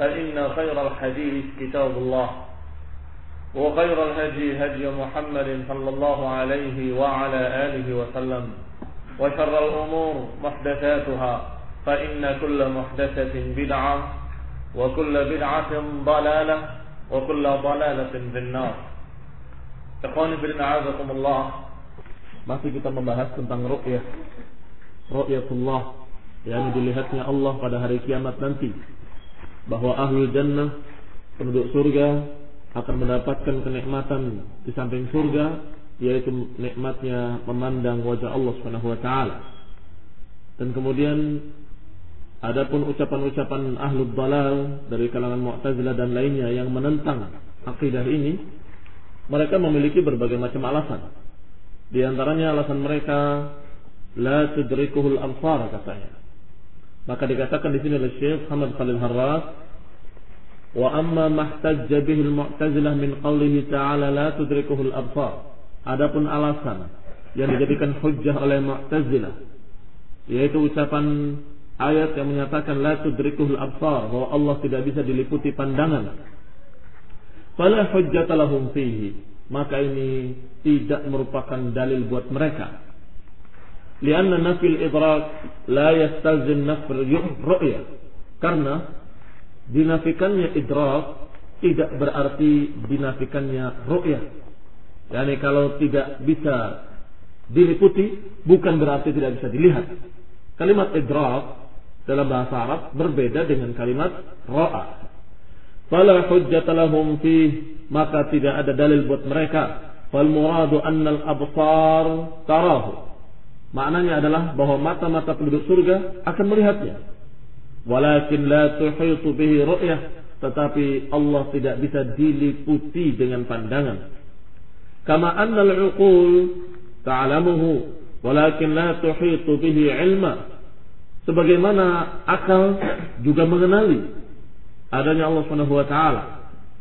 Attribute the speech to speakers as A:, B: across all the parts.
A: فإن خير الحديث كتاب الله وخير الهدي هدي محمد صلى الله عليه وعلى آله وسلم وشر الأمور محدثاتها فإن كل محدثة بدعة وكل بدعة ضلالة وكل ضلالة في النار. إخواني في أعزكم الله. Masih kita membahas tentang ru'yah. Ru'yatullah yang dilihatnya Allah pada hari kiamat nanti. Bahwa ahlul jannah penduduk surga akan mendapatkan kenikmatan di samping surga yaitu nikmatnya memandang wajah Allah Subhanahu wa taala. Dan kemudian adapun ucapan-ucapan ahlul dalal dari kalangan Mu'tazilah dan lainnya yang menentang akidah ini, mereka memiliki berbagai macam alasan. Di antaranya alasan mereka la tudrikuhul absar katanya. Maka dikatakan di sini oleh Syekh Hamad Khalil Harras wa amma mahtajja bihi al-mu'tazilah min qawlihi ta'ala la tudrikuhul absar. Adapun alasan yang dijadikan hujjah oleh Mu'tazilah yaitu ucapan ayat yang menyatakan la tudrikuhul absar bahwa Allah tidak bisa diliputi pandangan. Fala hujjata lahum fihi. Maka ini tidak merupakan dalil buat mereka. Lianna nafil idrak la yastalzim nafil ru'ya. Karena dinafikannya idrak tidak berarti dinafikannya ru'ya. Yani kalau tidak bisa diliputi bukan berarti tidak bisa dilihat. Kalimat idrak dalam bahasa Arab berbeda dengan kalimat ra'a. Fala hujjata lahum fih maka tidak ada dalil buat mereka. Fal muradu annal absar tarahu. Maknanya adalah bahwa mata-mata penduduk surga akan melihatnya. Walakin la tuhitu bihi ru'yah. Tetapi Allah tidak bisa diliputi dengan pandangan. Kama annal uqul ta'lamuhu. Walakin la tuhitu bihi ilma. Sebagaimana akal juga mengenali adanya Allah Subhanahu wa taala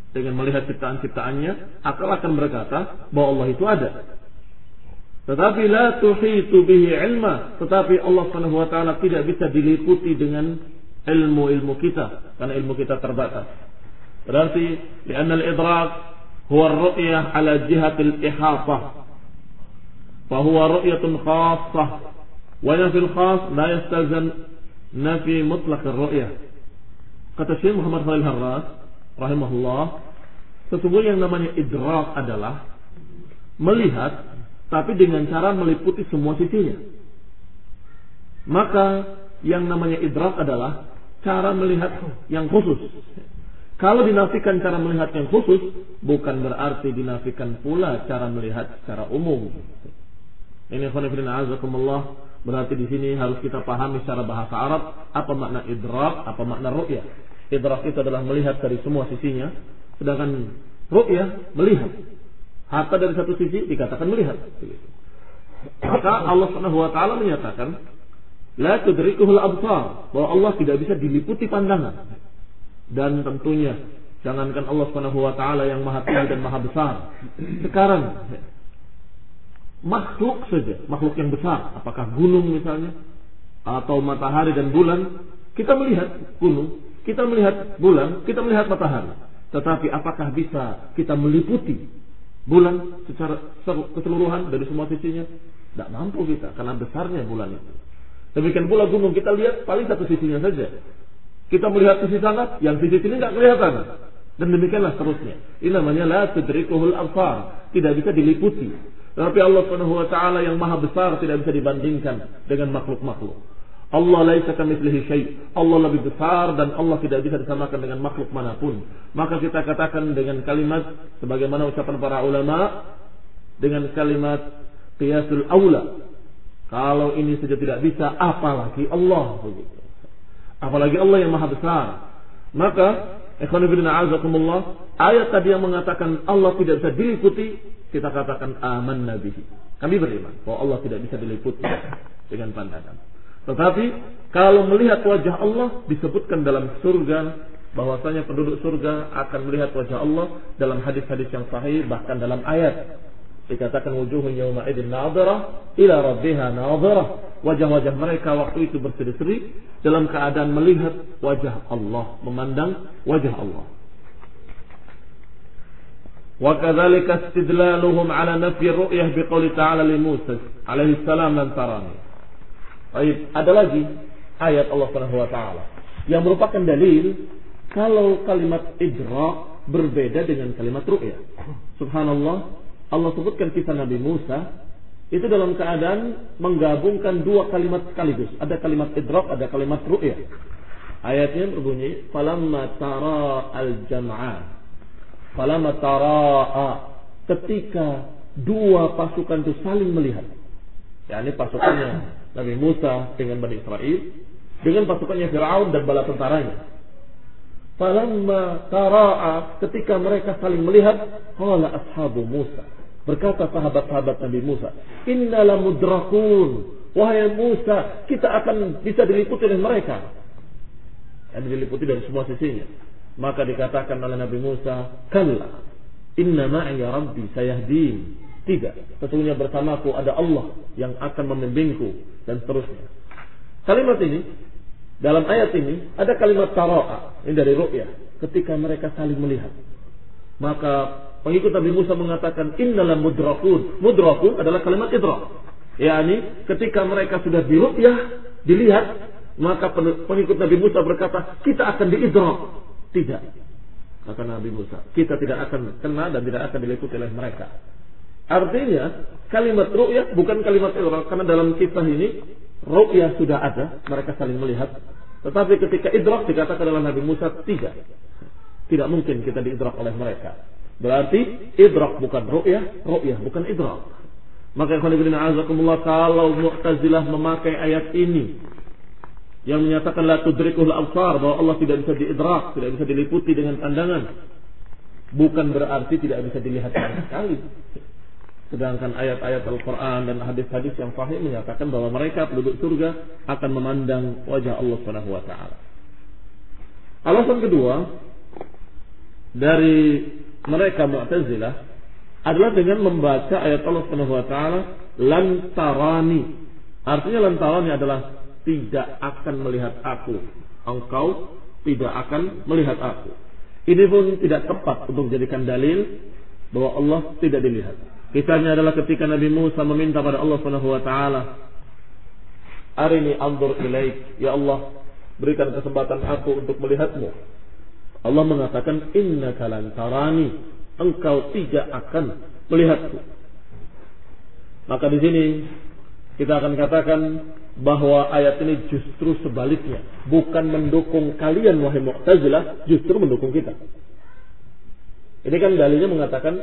A: dengan melihat ciptaan-ciptaannya, akal akan berkata bahwa Allah itu ada. Tetapi la tuhitu bihi ilma, tetapi Allah Subhanahu wa taala tidak bisa diliputi dengan ilmu-ilmu kita karena ilmu kita terbatas. Berarti karena al-idrak huwa ar-ru'yah ala jihati al-ihatah. Fahuwa ru'yatun khassah. Wa fil khass la yastalzam nafi mutlaq ar-ru'yah. Kata Syekh Muhammad Khalil Harras rahimahullah, sesungguhnya yang namanya idrak adalah melihat tapi dengan cara meliputi semua sisinya. Maka yang namanya idrak adalah cara melihat yang khusus. Kalau dinafikan cara melihat yang khusus, bukan berarti dinafikan pula cara melihat secara umum. Ini khonifidina azakumullah, berarti di sini harus kita pahami secara bahasa Arab apa makna idrak, apa makna ru'yah. Idrak itu adalah melihat dari semua sisinya, sedangkan ru'yah melihat. Harta dari satu sisi dikatakan melihat. Maka Allah Subhanahu wa taala menyatakan la tudrikuhul absar bahwa Allah tidak bisa diliputi pandangan. Dan tentunya
B: Jangankan Allah Subhanahu wa taala yang maha tinggi dan maha besar. Sekarang makhluk saja, makhluk yang besar, apakah gunung misalnya atau matahari dan bulan, kita melihat gunung, kita melihat bulan, kita melihat matahari. Tetapi apakah bisa kita meliputi bulan secara keseluruhan dari semua sisinya? Tidak mampu kita karena besarnya bulan itu. Demikian pula gunung kita lihat paling satu sisinya saja. Kita melihat sisi sana, yang sisi sini nggak kelihatan. Dan demikianlah seterusnya. Ini namanya la tudrikuhul absar. Tidak bisa diliputi. Tapi Allah Subhanahu wa taala yang maha besar tidak bisa dibandingkan dengan makhluk-makhluk. Allah laisa kamitslihi syai. Allah lebih besar dan Allah tidak bisa disamakan dengan makhluk mana pun. Maka kita katakan dengan kalimat sebagaimana ucapan para ulama dengan kalimat qiyasul aula. Kalau ini saja tidak bisa, apalagi Allah begitu. Apalagi Allah yang maha besar. Maka Ikhwan ibn a'azakumullah, ayat tadi yang mengatakan Allah tidak bisa diliputi, kita katakan aman nabihi. Kami beriman bahwa Allah tidak bisa diliputi dengan pandangan. Tetapi kalau melihat wajah Allah disebutkan dalam surga bahwasanya penduduk surga akan melihat wajah Allah dalam hadis-hadis yang sahih bahkan dalam ayat. Dikatakan wujuhun yawma idin nadhirah ila rabbiha nadhirah wajah-wajah mereka waktu itu berseri-seri dalam keadaan melihat wajah Allah memandang wajah Allah. Wa kadzalika istidlaluhum ala nafyi ru'yah biqouli ta'ala li Musa alaihi salam lan tarani Baik, ada lagi ayat Allah Subhanahu wa taala yang merupakan dalil kalau kalimat idra berbeda dengan kalimat ru'yah. Subhanallah, Allah sebutkan kisah Nabi Musa itu dalam keadaan menggabungkan dua kalimat sekaligus. Ada kalimat idrak, ada kalimat ru'yah. Ayatnya berbunyi, "Falamma tara al-jam'an." Falamma tara'a ketika dua pasukan itu saling melihat. Ya, ini pasukannya Nabi Musa dengan Bani Israel dengan pasukannya Firaun dan bala tentaranya. Falamma tara'a ketika mereka saling melihat, qala ashabu Musa Berkata sahabat-sahabat Nabi Musa, "Innala mudrakun." Wahai Musa, kita akan bisa diliputi oleh mereka. Dan diliputi dari semua sisinya. Maka dikatakan oleh Nabi Musa, "Kalla, inna ma'i rabbi sayahdin." Tidak, sesungguhnya bersamaku ada Allah yang akan membimbingku dan seterusnya. Kalimat ini dalam ayat ini ada kalimat tara'a ini dari ru'yah ketika mereka saling melihat. Maka Pengikut Nabi Musa mengatakan innalam mudrakun. Mudrakun adalah kalimat idrak. yakni ketika mereka sudah diruqyah, dilihat, maka pengikut Nabi Musa berkata, kita akan diidrak. Tidak. Kata Nabi Musa, kita tidak akan kena dan tidak akan diliputi oleh mereka. Artinya, kalimat ru'yah bukan kalimat idrak. Karena dalam kisah ini, ru'yah sudah ada, mereka saling melihat. Tetapi ketika idrak dikatakan oleh Nabi Musa, tidak. Tidak mungkin kita diidrak oleh mereka. Berarti idrak bukan ru'yah, ru'yah bukan idrak. Maka ikhwan ibn a'azakumullah kalau Mu'tazilah memakai ayat ini yang menyatakan la tudrikul absar bahwa Allah tidak bisa diidrak, tidak bisa diliputi dengan pandangan. Bukan berarti tidak bisa dilihat sama sekali. Sedangkan ayat-ayat Al-Quran dan hadis-hadis yang sahih menyatakan bahwa mereka penduduk surga akan memandang wajah Allah Subhanahu wa taala. Alasan kedua dari mereka Mu'tazilah adalah dengan membaca ayat Allah Subhanahu wa taala lantarani. Artinya lantarani adalah tidak akan melihat aku. Engkau tidak akan melihat aku. Ini pun tidak tepat untuk dijadikan dalil bahwa Allah tidak dilihat. Kisahnya adalah ketika Nabi Musa meminta pada Allah Subhanahu wa taala, "Arini anzur ilaik." Ya Allah, berikan kesempatan aku untuk melihatmu. Allah mengatakan inna kalan tarani engkau tidak akan melihatku. Maka di sini kita akan katakan bahwa ayat ini justru sebaliknya, bukan mendukung kalian wahai Mu'tazilah, justru mendukung kita. Ini kan dalilnya mengatakan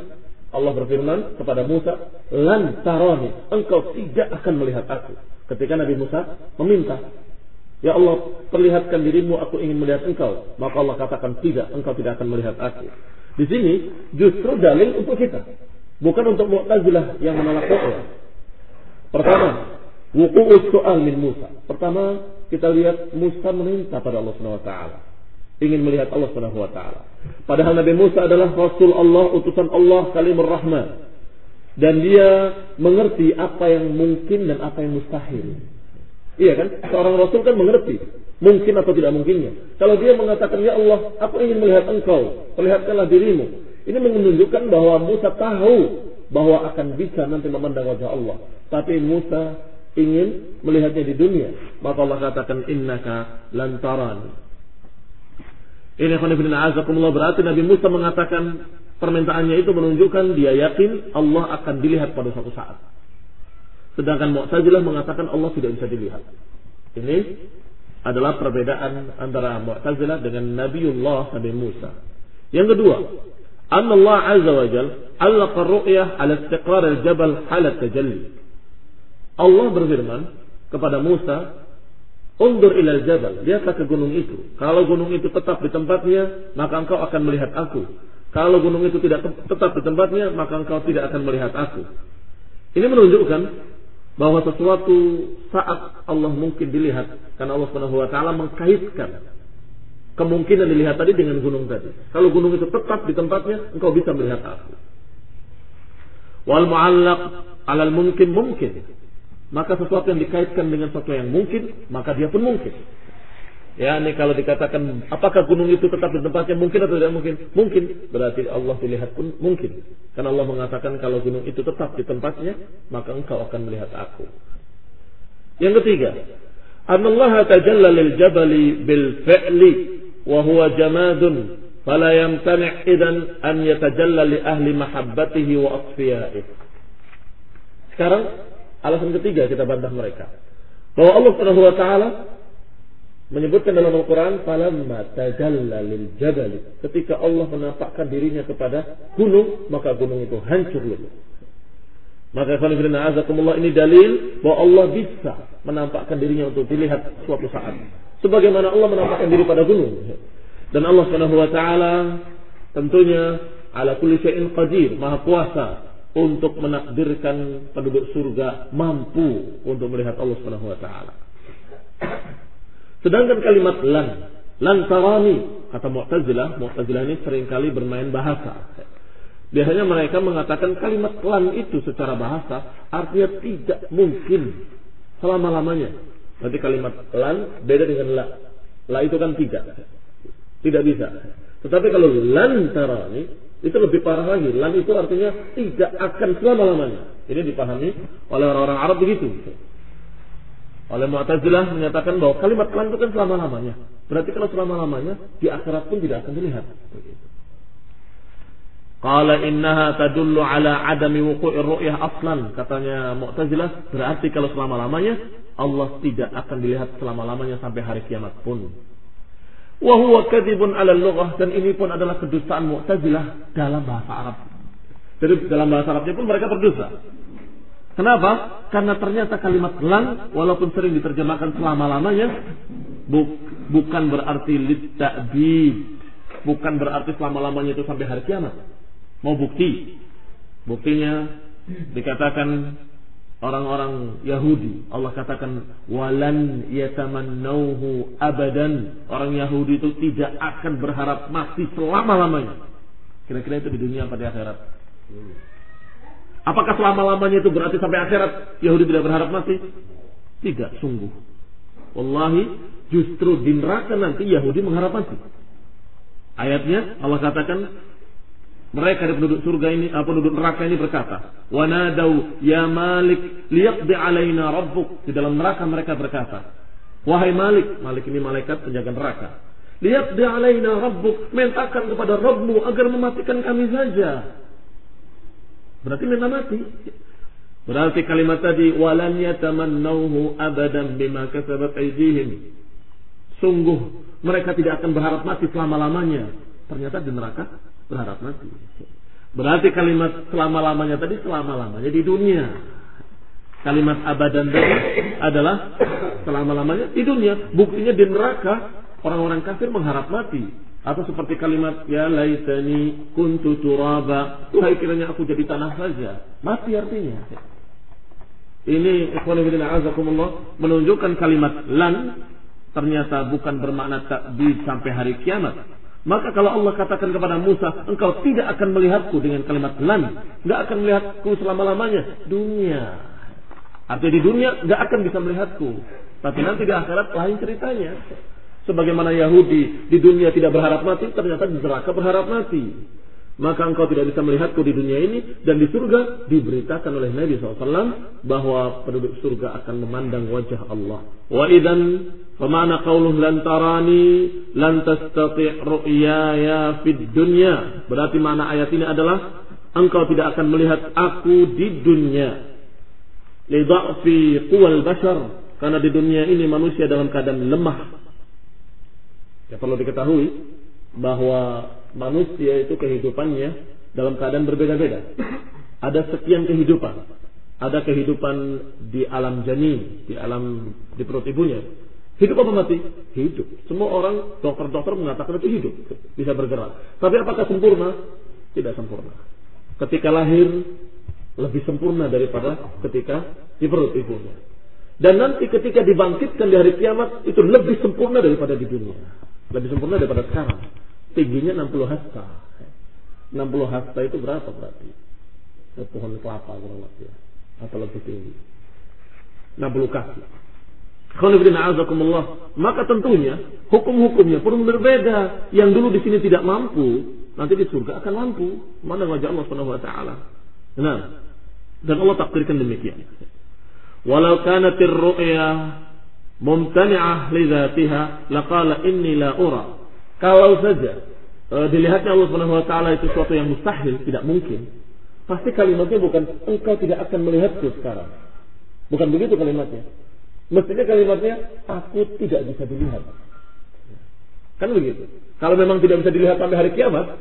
B: Allah berfirman kepada Musa, "Lan tarani, engkau tidak akan melihat aku." Ketika Nabi Musa meminta Ya Allah, perlihatkan dirimu, aku ingin melihat engkau. Maka Allah katakan, tidak, engkau tidak akan melihat aku. Di sini justru dalil untuk kita. Bukan untuk Mu'tazilah yang menolak ru'ya. Pertama, wuku'us soal min Musa. Pertama, kita lihat Musa meminta pada Allah Subhanahu wa taala. Ingin melihat Allah Subhanahu wa taala. Padahal Nabi Musa adalah rasul Allah, utusan Allah, kalimur rahman. Dan dia mengerti apa yang mungkin dan apa yang mustahil. Iya kan? Seorang rasul kan mengerti mungkin atau tidak mungkinnya. Kalau dia mengatakan, "Ya Allah, aku ingin melihat Engkau, perlihatkanlah dirimu." Ini menunjukkan bahwa Musa tahu bahwa akan bisa nanti memandang wajah Allah. Tapi Musa ingin melihatnya di dunia. Maka Allah katakan, "Innaka lantaran." Ini azakumullah berarti Nabi Musa mengatakan permintaannya itu menunjukkan dia yakin Allah akan dilihat pada suatu saat. Sedangkan Mu'tazilah mengatakan Allah tidak bisa dilihat. Ini adalah perbedaan antara Mu'tazilah dengan Nabiullah Nabi Musa. Yang kedua, anna Allah Azza wa Jal alaqa ru'yah ala istiqrar al-jabal hala tajalli. Allah berfirman kepada Musa Undur ilal jabal, lihatlah ke gunung itu. Kalau gunung itu tetap di tempatnya, maka engkau akan melihat aku. Kalau gunung itu tidak tetap di tempatnya, maka engkau tidak akan melihat aku. Ini menunjukkan bahwa sesuatu saat Allah mungkin dilihat karena Allah Subhanahu wa taala mengkaitkan kemungkinan dilihat tadi dengan gunung tadi. Kalau gunung itu tetap di tempatnya, engkau bisa melihat aku. Wal mu'allaq alal mungkin mungkin. Maka sesuatu yang dikaitkan dengan sesuatu yang mungkin, maka dia pun mungkin. Ya, ini kalau dikatakan apakah gunung itu tetap di tempatnya mungkin atau tidak mungkin? Mungkin. Berarti Allah dilihat pun mungkin. Karena Allah mengatakan kalau gunung itu tetap di tempatnya, maka engkau akan melihat aku. Yang ketiga, Allah tajalla lil jabali bil fi'li wa huwa jamadun fala yamtani' idan an yatajalla li ahli mahabbatihi wa atfiyaihi. Sekarang alasan ketiga kita bantah mereka. Bahwa Allah Subhanahu wa taala menyebutkan dalam Al-Qur'an lil ketika Allah menampakkan dirinya kepada gunung maka gunung itu hancur lebur maka azakumullah ini dalil bahwa Allah bisa menampakkan dirinya untuk dilihat suatu saat. Sebagaimana Allah menampakkan diri pada gunung. Dan Allah Subhanahu wa taala tentunya ala kulli syai'in qadir, maha kuasa untuk menakdirkan penduduk surga mampu untuk melihat Allah Subhanahu wa taala. Sedangkan kalimat lan, lan tarani kata Mu'tazilah, Mu'tazilah ini sering kali bermain bahasa. Biasanya mereka mengatakan kalimat lan itu secara bahasa artinya tidak mungkin selama-lamanya. Nanti kalimat lan beda dengan la. La itu kan tidak. Tidak bisa. Tetapi kalau lan tarani itu lebih parah lagi. Lan itu artinya tidak akan selama-lamanya. Ini dipahami oleh orang-orang Arab begitu. Oleh Mu'tazilah menyatakan bahwa kalimat lan itu kan selama-lamanya. Berarti kalau selama-lamanya di akhirat pun tidak akan dilihat. Qala innaha tadullu ala adami wuqu'ir ru'yah aslan. Katanya Mu'tazilah, berarti kalau selama-lamanya Allah tidak akan dilihat selama-lamanya sampai hari kiamat pun. Wa huwa kadhibun 'ala lughah dan ini pun adalah kedustaan Mu'tazilah dalam bahasa Arab. Jadi dalam bahasa Arabnya pun mereka berdosa. Kenapa? Karena ternyata kalimat lan walaupun sering diterjemahkan selama-lamanya bu bukan berarti lit bukan berarti selama-lamanya itu sampai hari kiamat Mau bukti? Buktinya dikatakan orang-orang Yahudi. Allah katakan walan yatamannauhu abadan. Orang Yahudi itu tidak akan berharap mati selama-lamanya. Kira-kira itu di dunia apa di akhirat? Apakah selama-lamanya itu berarti sampai akhirat Yahudi tidak berharap mati? Tidak, sungguh. Wallahi justru di neraka nanti Yahudi mengharap mati. Ayatnya Allah katakan mereka di penduduk surga ini, apa penduduk neraka ini berkata, "Wanadau ya Malik liyaqdi alaina rabbuk." Di dalam neraka mereka berkata, "Wahai Malik, Malik ini malaikat penjaga neraka. Liyaqdi alaina rabbuk, mintakan kepada Rabbmu agar mematikan kami saja." Berarti minta mati. Berarti kalimat tadi walan yatamannauhu abadan bima kasabat aydihim. Sungguh mereka tidak akan berharap mati selama-lamanya. Ternyata di neraka berharap mati. Berarti kalimat selama-lamanya tadi selama-lamanya di dunia. Kalimat abadan tadi adalah selama-lamanya di dunia. Buktinya di neraka orang-orang kafir mengharap mati. Atau seperti kalimat ya laitani kuntu turaba. Tuhai kiranya aku jadi tanah saja. Mati artinya. Ini azakumullah menunjukkan kalimat lan ternyata bukan bermakna takbir sampai hari kiamat. Maka kalau Allah katakan kepada Musa, engkau tidak akan melihatku dengan kalimat lan, nggak akan melihatku selama-lamanya dunia. Artinya di dunia nggak akan bisa melihatku, tapi nanti di akhirat lain ceritanya. Sebagaimana Yahudi di dunia tidak berharap mati, ternyata di neraka berharap mati. Maka engkau tidak bisa melihatku di dunia ini dan di surga diberitakan oleh Nabi SAW bahwa penduduk surga akan memandang wajah Allah. Wa idan Pemana qauluh lan tarani lan tastati' ru'yaya fid dunya. Berarti mana ayat ini adalah engkau tidak akan melihat aku di dunia. Lidha'fi quwal bashar. Karena di dunia ini manusia dalam keadaan lemah. Ya perlu diketahui bahwa manusia itu kehidupannya dalam keadaan berbeda-beda. Ada sekian kehidupan. Ada kehidupan di alam janin, di alam di perut ibunya Hidup apa mati? Hidup. Semua orang dokter-dokter mengatakan itu hidup, bisa bergerak. Tapi apakah sempurna? Tidak sempurna. Ketika lahir lebih sempurna daripada ketika di perut ibunya. Dan nanti ketika dibangkitkan di hari kiamat itu lebih sempurna daripada di dunia. Lebih sempurna daripada sekarang. Tingginya 60 hasta. 60 hasta itu berapa berarti? Pohon kelapa kurang lebih. Atau lebih tinggi. 60 kaki. Maka tentunya hukum-hukumnya pun berbeda. Yang dulu di sini tidak mampu, nanti di surga akan mampu. Mana wajah Allah Subhanahu wa taala. Nah, dan Allah takdirkan demikian. Walau kanatir ru'ya mumtani'ah li dzatiha laqala inni la ura. Kalau saja e, dilihatnya Allah Subhanahu wa taala itu sesuatu yang mustahil, tidak mungkin. Pasti kalimatnya bukan engkau tidak akan melihatku sekarang. Bukan begitu kalimatnya. Mestinya kalimatnya aku tidak bisa dilihat. Kan begitu. Kalau memang tidak bisa dilihat sampai hari kiamat,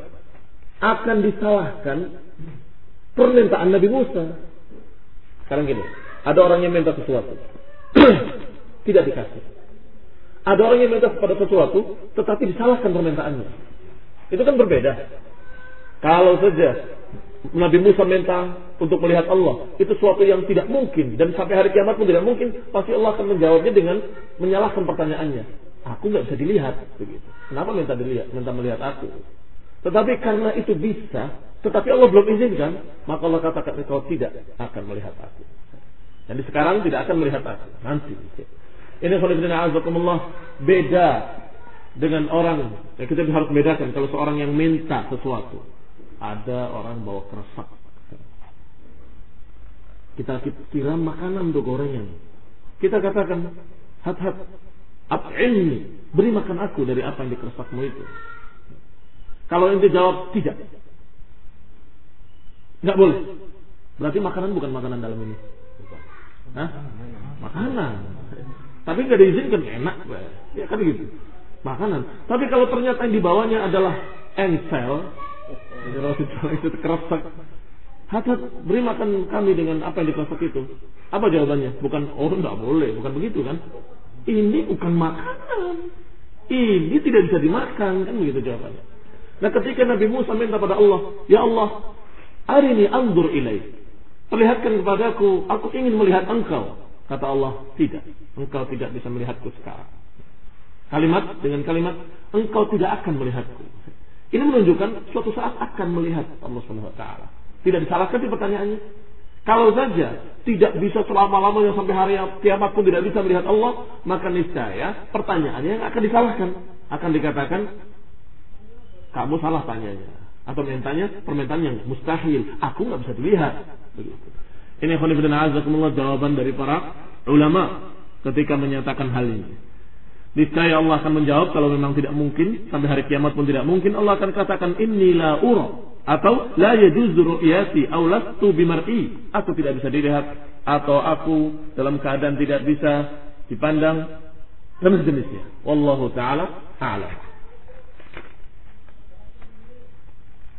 B: akan disalahkan permintaan Nabi Musa. Sekarang gini, ada orang yang minta sesuatu, tidak dikasih. Ada orang yang minta kepada sesuatu, tetapi disalahkan permintaannya. Itu kan berbeda. Kalau saja Nabi Musa minta untuk melihat Allah. Itu suatu yang tidak mungkin. Dan sampai hari kiamat pun tidak mungkin. Pasti Allah akan menjawabnya dengan menyalahkan pertanyaannya. Aku nggak bisa dilihat. Begitu. Kenapa minta dilihat? Minta melihat aku. Tetapi karena itu bisa, tetapi Allah belum izinkan, maka Allah katakan kau tidak akan melihat aku. Jadi sekarang tidak akan melihat aku. Nanti. Ini azakumullah beda dengan orang. Ya, kita harus bedakan kalau seorang yang minta sesuatu ada orang bawa keresak. Kita kira makanan untuk gorengan. Kita katakan, hat-hat, ini beri makan aku dari apa yang dikeresakmu itu. Kalau ente jawab tidak, nggak boleh. Berarti makanan bukan makanan dalam ini. Hah? Makanan. Tapi nggak diizinkan enak, ya kan gitu. Makanan. Tapi kalau ternyata yang dibawanya adalah ensel, jadi roti itu beri makan kami dengan apa yang dikerosak itu. Apa jawabannya? Bukan oh tidak boleh, bukan begitu kan? Ini bukan makanan. Ini tidak bisa dimakan kan begitu jawabannya. Nah ketika Nabi Musa minta pada Allah, ya Allah, hari ini andur ilai. Perlihatkan kepadaku, aku ingin melihat engkau. Kata Allah, tidak. Engkau tidak bisa melihatku sekarang. Kalimat dengan kalimat, engkau tidak akan melihatku. Ini menunjukkan suatu saat akan melihat Allah Subhanahu wa taala. Tidak disalahkan di pertanyaannya. Kalau saja tidak bisa selama-lamanya sampai hari kiamat pun tidak bisa melihat Allah, maka niscaya pertanyaannya akan disalahkan. Akan dikatakan kamu salah tanyanya atau mintanya permintaan yang mustahil. Aku nggak bisa dilihat. Ini khonibina jawaban dari para ulama ketika menyatakan hal ini. Niscaya Allah akan menjawab kalau memang tidak mungkin sampai hari kiamat pun tidak mungkin Allah akan katakan inilah ura atau la yajuzu ru'yati aw lastu bimar'i. Aku tidak bisa dilihat atau aku dalam keadaan tidak bisa dipandang dan sejenisnya. Wallahu taala a'lam.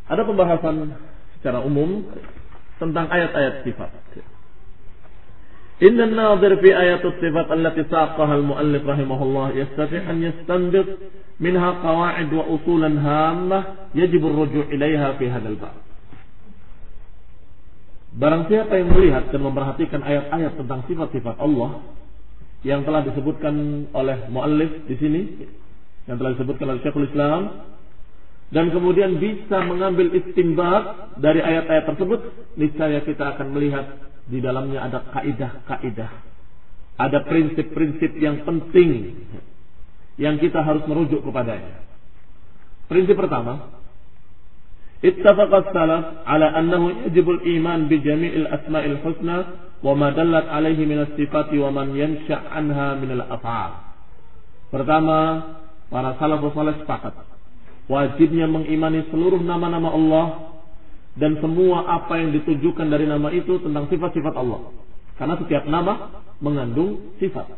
B: Ada pembahasan secara umum tentang ayat-ayat sifat إن الناظر في آيات الصفات التي ساقها المؤلف رحمه الله يستطيع أن يستنبط منها قواعد وأصولا هامة يجب الرجوع إليها في هذا الباب Barang siapa yang melihat dan memperhatikan ayat-ayat tentang sifat-sifat Allah yang telah disebutkan oleh muallif di sini yang telah disebutkan oleh Syekhul Islam dan kemudian bisa mengambil istimbat dari ayat-ayat tersebut, niscaya kita akan melihat di dalamnya ada kaidah-kaidah. Ada prinsip-prinsip yang penting yang kita harus merujuk kepadanya. Prinsip pertama, ittafaqat salaf ala annahu yajibul iman bi jami'il asma'il husna wa ma dallat alaihi min as-sifati wa man yansha' anha min al-af'al. Pertama, para salafus saleh sepakat wajibnya mengimani seluruh nama-nama Allah dan semua apa yang ditujukan dari nama itu tentang sifat-sifat Allah. Karena setiap nama mengandung sifat.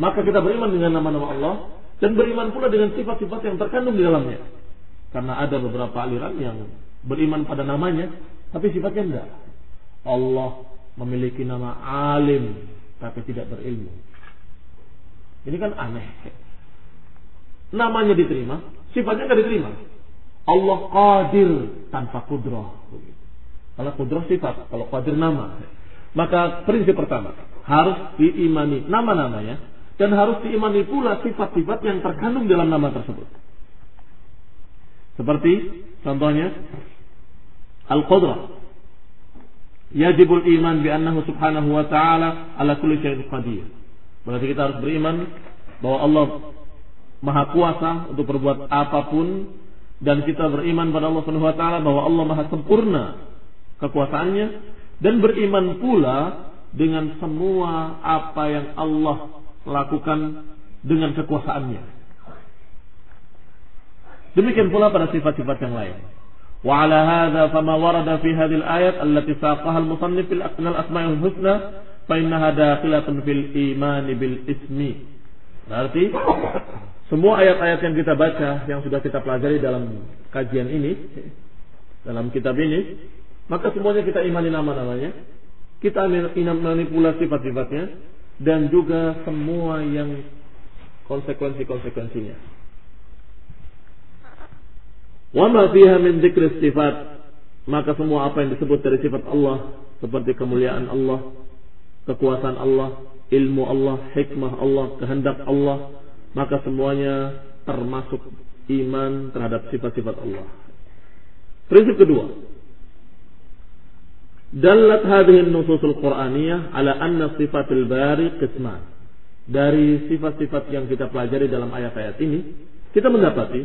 B: Maka kita beriman dengan nama-nama Allah dan beriman pula dengan sifat-sifat yang terkandung di dalamnya. Karena ada beberapa aliran yang beriman pada namanya, tapi sifatnya enggak. Allah memiliki nama alim, tapi tidak berilmu. Ini kan aneh. Namanya diterima, sifatnya nggak diterima. Allah qadir tanpa kudrah. Kalau kudrah sifat, kalau qadir nama. Maka prinsip pertama harus diimani nama-namanya dan harus diimani pula sifat-sifat yang terkandung dalam nama tersebut. Seperti contohnya al-qudrah. Yajibul iman bi annahu subhanahu wa ta'ala ala kulli syai'in qadir. Berarti kita harus beriman bahwa Allah maha kuasa untuk berbuat apa pun dan kita beriman pada Allah Subhanahu wa taala bahwa Allah maha sempurna kekuasaannya dan beriman pula dengan semua apa yang Allah lakukan dengan kekuasaannya. Demikian pula pada sifat-sifat yang lain. Wa ala hadza fama warada fi hadhihi al-ayat allati saqaha al-musannif fil asma'il husna fa innaha dakhilatun fil iman bil ismi. Berarti semua ayat-ayat yang kita baca, yang sudah kita pelajari dalam kajian ini, dalam kitab ini, maka semuanya kita imani nama-namanya, kita imani pula sifat-sifatnya, dan juga semua yang konsekuensi-konsekuensinya. Wa ma fiha min sifat, maka semua apa yang disebut dari sifat Allah, seperti kemuliaan Allah, kekuasaan Allah, ilmu Allah, hikmah Allah, kehendak Allah, maka semuanya termasuk iman terhadap sifat-sifat Allah. Prinsip kedua, Dalat hadhihi nususul Qur'aniyah ala anna sifatil bari qisman. Dari sifat-sifat yang kita pelajari dalam ayat-ayat ini, kita mendapati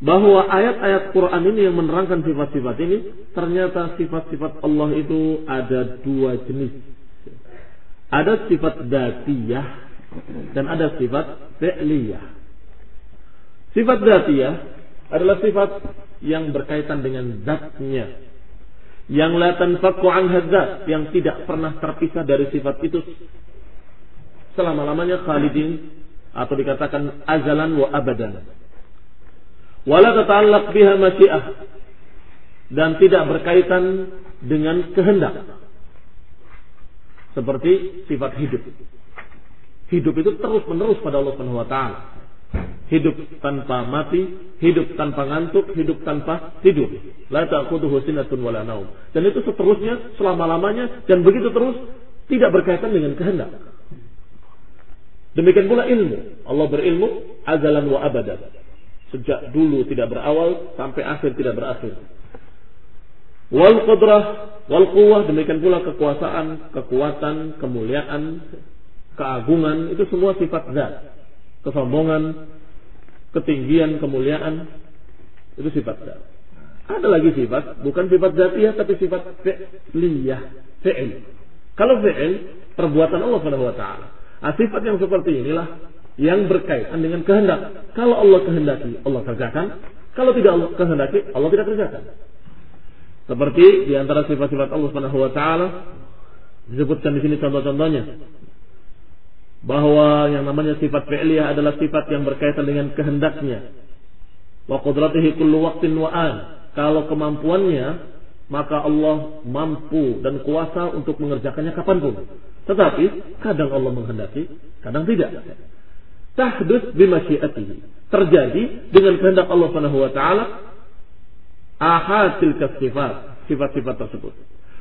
B: bahwa ayat-ayat Quran ini yang menerangkan sifat-sifat ini, ternyata sifat-sifat Allah itu ada dua jenis. Ada sifat datiyah dan ada sifat fi'liyah. Sifat zatiyah adalah sifat yang berkaitan dengan zatnya. Yang la tanfaku an yang tidak pernah terpisah dari sifat itu selama-lamanya khalidin atau dikatakan azalan wa abadan. Wala tata'allaq biha masyiah dan tidak berkaitan dengan kehendak. Seperti sifat hidup. Hidup itu terus menerus pada Allah Subhanahu wa taala. Hidup tanpa mati, hidup tanpa ngantuk, hidup tanpa tidur. La ta'khudhuhu sinatun wala naum. Dan itu seterusnya selama-lamanya dan begitu terus tidak berkaitan dengan kehendak. Demikian pula ilmu. Allah berilmu azalan wa abadan. Sejak dulu tidak berawal sampai akhir tidak berakhir. Wal qudrah wal quwwah demikian pula kekuasaan, kekuatan, kemuliaan, keagungan itu semua sifat zat. Kesombongan, ketinggian, kemuliaan itu sifat zat. Ada lagi sifat, bukan sifat zatiyah tapi sifat fi'liyah, fi'il. Kalau fi'il, perbuatan Allah Subhanahu wa taala. Nah, sifat yang seperti inilah yang berkaitan dengan kehendak. Kalau Allah kehendaki, Allah kerjakan. Kalau tidak Allah kehendaki, Allah tidak kerjakan. Seperti di antara sifat-sifat Allah Subhanahu wa taala disebutkan di sini contoh-contohnya bahwa yang namanya sifat fi'liyah adalah sifat yang berkaitan dengan kehendaknya. Wa qudratihi kullu waqtin wa an. Kalau kemampuannya maka Allah mampu dan kuasa untuk mengerjakannya kapan pun. Tetapi kadang Allah menghendaki, kadang tidak. Tahdus bimasyiatihi. Terjadi dengan kehendak Allah Subhanahu wa taala ahatil sifat, sifat-sifat tersebut.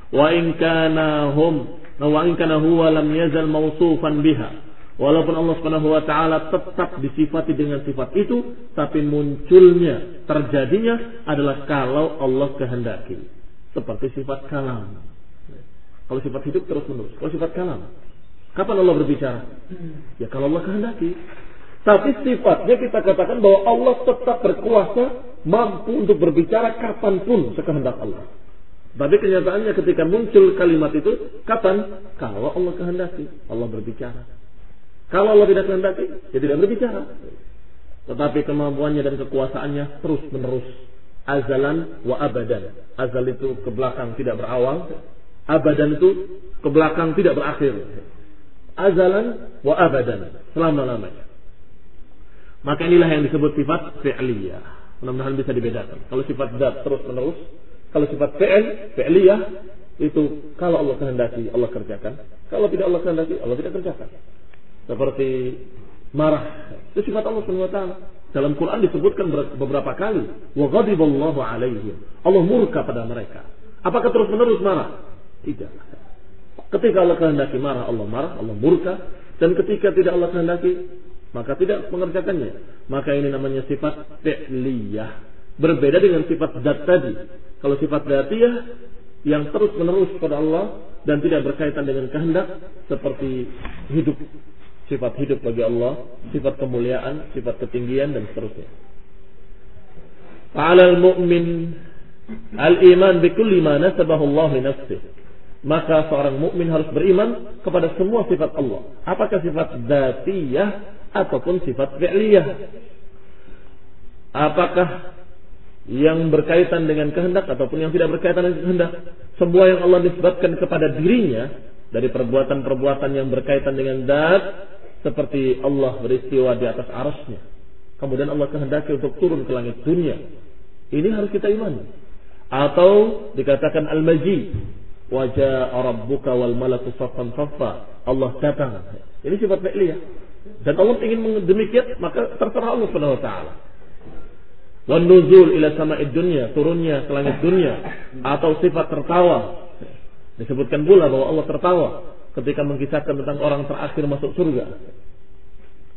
B: Wa in kana hum wa in kana huwa lam yazal mawsufan biha Walaupun Allah Subhanahu wa taala tetap disifati dengan sifat itu, tapi munculnya, terjadinya adalah kalau Allah kehendaki. Seperti sifat kalam. Kalau sifat hidup terus menerus. Kalau sifat kalam, kapan Allah berbicara? Ya kalau Allah kehendaki. Tapi sifatnya kita katakan bahwa Allah tetap berkuasa, mampu untuk berbicara kapan pun sekehendak Allah. Tapi kenyataannya ketika muncul kalimat itu, kapan? Kalau Allah kehendaki, Allah berbicara. Kalau Allah tidak kehendaki, dia tidak berbicara. Tetapi kemampuannya dan kekuasaannya terus menerus. Azalan wa abadan. Azal itu ke belakang tidak berawal. Abadan itu ke belakang tidak berakhir. Azalan wa abadan. Selama-lamanya. Maka inilah yang disebut sifat fi'liyah. Mudah-mudahan bisa dibedakan. Kalau sifat dat terus menerus. Kalau sifat fi'l, fi'liyah. Itu kalau Allah kehendaki, Allah kerjakan. Kalau tidak Allah kehendaki, Allah tidak kerjakan seperti marah. Itu sifat Allah taala. Dalam Quran disebutkan beberapa kali, wa ghadiballahu alaihim. Allah murka pada mereka. Apakah terus-menerus marah? Tidak. Ketika Allah kehendaki marah, Allah marah, Allah murka. Dan ketika tidak Allah kehendaki, maka tidak mengerjakannya. Maka ini namanya sifat fi'liyah. Berbeda dengan sifat dat tadi. Kalau sifat datiyah yang terus menerus pada Allah dan tidak berkaitan dengan kehendak seperti hidup sifat hidup bagi Allah, sifat kemuliaan, sifat ketinggian dan seterusnya. Fa'ala al-mu'min al-iman bi kulli ma nasabahu Allah li nafsihi. Maka seorang mukmin harus beriman kepada semua sifat Allah. Apakah sifat dzatiyah ataupun sifat fi'liyah? Apakah yang berkaitan dengan kehendak ataupun yang tidak berkaitan dengan kehendak? Semua yang Allah nisbatkan kepada dirinya dari perbuatan-perbuatan yang berkaitan dengan dat seperti Allah beristiwa di atas arasnya. Kemudian Allah kehendaki untuk turun ke langit dunia. Ini harus kita imani. Atau dikatakan al-maji. Wajah rabbuka wal malaku saffan saffa. Allah datang. Ini sifat fi'liyah. Dan Allah ingin demikian, maka terserah Allah Subhanahu wa taala. Wan nuzul ila sama'id dunya, turunnya ke langit dunia atau sifat tertawa. Disebutkan pula bahwa Allah tertawa ketika mengkisahkan tentang orang terakhir masuk surga.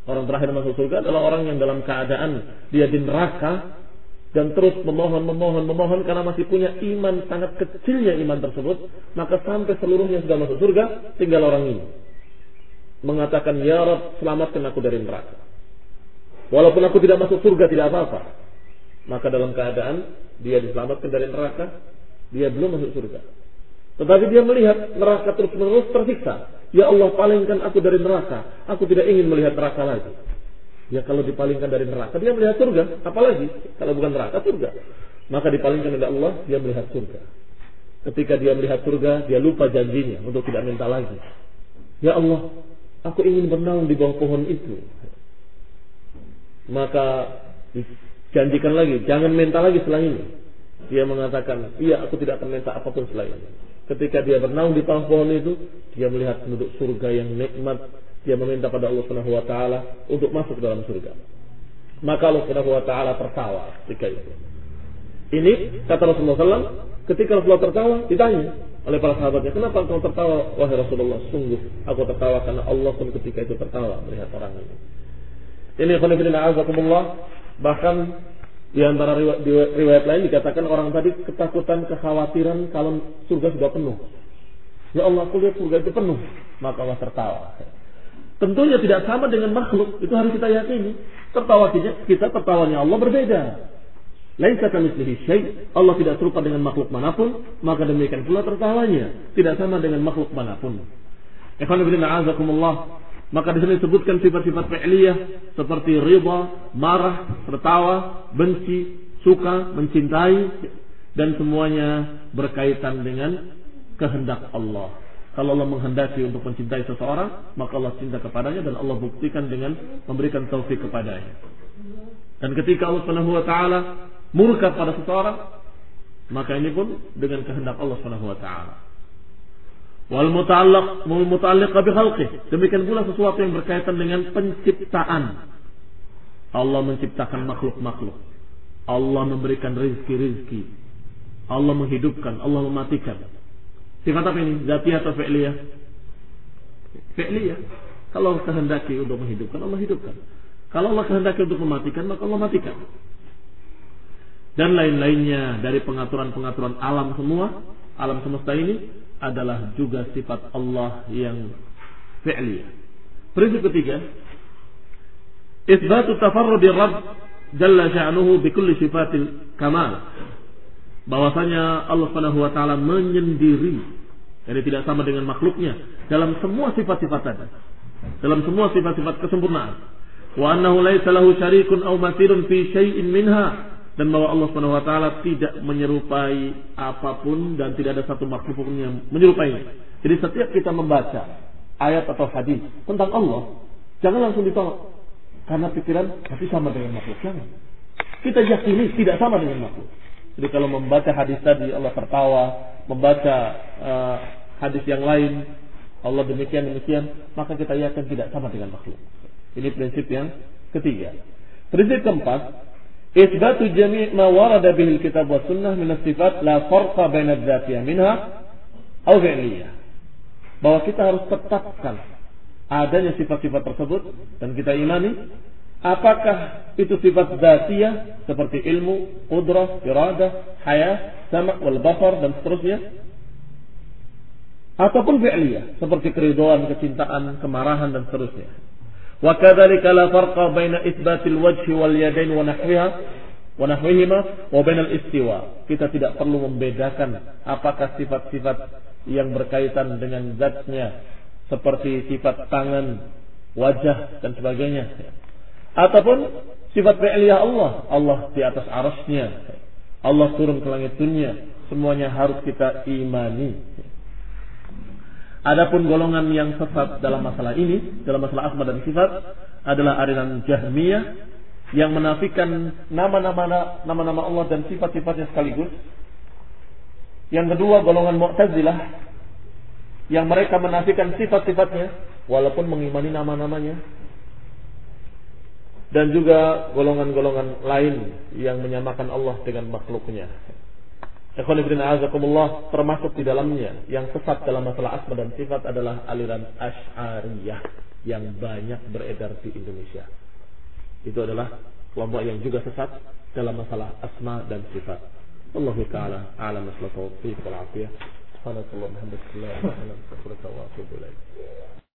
B: Orang terakhir masuk surga adalah orang yang dalam keadaan dia di neraka dan terus memohon, memohon, memohon karena masih punya iman sangat kecilnya iman tersebut, maka sampai seluruhnya sudah masuk surga, tinggal orang ini mengatakan ya Rob selamatkan aku dari neraka. Walaupun aku tidak masuk surga tidak apa-apa. Maka dalam keadaan dia diselamatkan dari neraka, dia belum masuk surga. Tetapi dia melihat neraka terus menerus tersiksa. Ya Allah palingkan aku dari neraka. Aku tidak ingin melihat neraka lagi. Ya kalau dipalingkan dari neraka dia melihat surga. Apalagi kalau bukan neraka surga. Maka dipalingkan oleh Allah dia melihat surga. Ketika dia melihat surga dia lupa janjinya untuk tidak minta lagi. Ya Allah aku ingin bernaung di bawah pohon itu. Maka janjikan lagi jangan minta lagi selain ini. Dia mengatakan, iya aku tidak akan minta apa pun selain ini. Ketika dia bernaung di bawah pohon itu, dia melihat penduduk surga yang nikmat. Dia meminta pada Allah Subhanahu wa taala untuk masuk dalam surga. Maka Allah Subhanahu wa taala tertawa ketika itu. Ini kata Rasulullah SAW, ketika Rasulullah tertawa, ditanya oleh para sahabatnya, kenapa engkau tertawa? Wahai Rasulullah, sungguh aku tertawa karena Allah pun ketika itu tertawa melihat orang ini. Ini khonifidina azakumullah, bahkan di antara riwayat, riwayat lain dikatakan orang tadi ketakutan, kekhawatiran kalau surga sudah penuh. Ya Allah, aku lihat surga itu penuh. Maka Allah tertawa. Tentunya tidak sama dengan makhluk. Itu harus kita yakini. Tertawa kita, kita tertawanya Allah berbeda. Lain kata mislihi syait. Allah tidak serupa dengan makhluk mana pun. Maka demikian pula tertawanya. Tidak sama dengan makhluk mana pun. Ikhwan ibn a'azakumullah. Maka di sini disebutkan sifat-sifat fi'liyah seperti riba, marah, tertawa, benci, suka, mencintai dan semuanya berkaitan dengan kehendak Allah. Kalau Allah menghendaki untuk mencintai seseorang, maka Allah cinta kepadanya dan Allah buktikan dengan memberikan taufik kepadanya. Dan ketika Allah Subhanahu wa taala murka pada seseorang, maka ini pun dengan kehendak Allah Subhanahu wa taala wal muta'allaq wal muta'alliq bi khalqih. Demikian pula sesuatu yang berkaitan dengan penciptaan. Allah menciptakan makhluk-makhluk. Allah memberikan rizki-rizki. Allah menghidupkan, Allah mematikan. Sifat apa ini? Zatiyah atau fi'liyah? Fi'liyah. Kalau Allah kehendaki untuk menghidupkan, Allah hidupkan. Kalau Allah kehendaki untuk mematikan, maka Allah matikan. Dan lain-lainnya dari pengaturan-pengaturan alam semua, alam semesta ini adalah juga sifat Allah yang fi'liyah. Prinsip ketiga, isbatu tafarrudi Rabb jalla sya'nuhu bi kulli sifatil kamal. Bahwasanya Allah Subhanahu wa taala menyendiri, jadi tidak sama dengan makhluknya dalam semua sifat-sifat tadi dalam semua sifat-sifat kesempurnaan. Wa annahu laisa lahu syarikun aw mathilun fi syai'in minha dan bahwa Allah Subhanahu wa taala tidak menyerupai apa pun dan tidak ada satu makhluk pun yang menyerupainya. Jadi setiap kita membaca ayat atau hadis tentang Allah, jangan langsung ditolak karena pikiran tapi sama dengan makhluk. Jangan. Kita yakini tidak sama dengan makhluk. Jadi kalau membaca hadis tadi Allah tertawa, membaca uh, hadis yang lain Allah demikian demikian, maka kita yakin tidak sama dengan makhluk. Ini prinsip yang ketiga. Prinsip keempat, isbatu jami' ma warada bihil kitab wa sunnah min sifat la farqa baina dzatiyah minha aw fi'liyah. Bahwa kita harus tetapkan adanya sifat-sifat tersebut dan kita imani apakah itu sifat dzatiyah seperti ilmu, qudrah, iradah, haya, sama' wal basar dan seterusnya ataupun fi'liyah seperti keridoan, kecintaan, kemarahan dan seterusnya. Itsbatil wajhi wal yadain wa nahwiha wa nahwihima wa bainal istiwa. Kita tidak perlu membedakan apakah sifat-sifat yang berkaitan dengan zatnya seperti sifat tangan, wajah dan sebagainya. Ataupun sifat fi'liyah Allah, Allah di atas arasnya. Allah turun ke langit dunia, semuanya harus kita imani. Adapun golongan yang sesat dalam masalah ini, dalam masalah asma dan sifat adalah aliran Jahmiyah yang menafikan nama-nama nama-nama Allah dan sifat-sifatnya sekaligus. Yang kedua golongan Mu'tazilah yang mereka menafikan sifat-sifatnya walaupun mengimani nama-namanya. Dan juga golongan-golongan lain yang menyamakan Allah dengan makhluknya. Azakumullah termasuk di dalamnya yang sesat dalam masalah asma dan sifat adalah aliran Asy'ariyah yang banyak beredar di Indonesia. Itu adalah kelompok yang juga sesat dalam masalah asma dan sifat. Allah taala a'lam wa sallallahu alaihi wa sallam.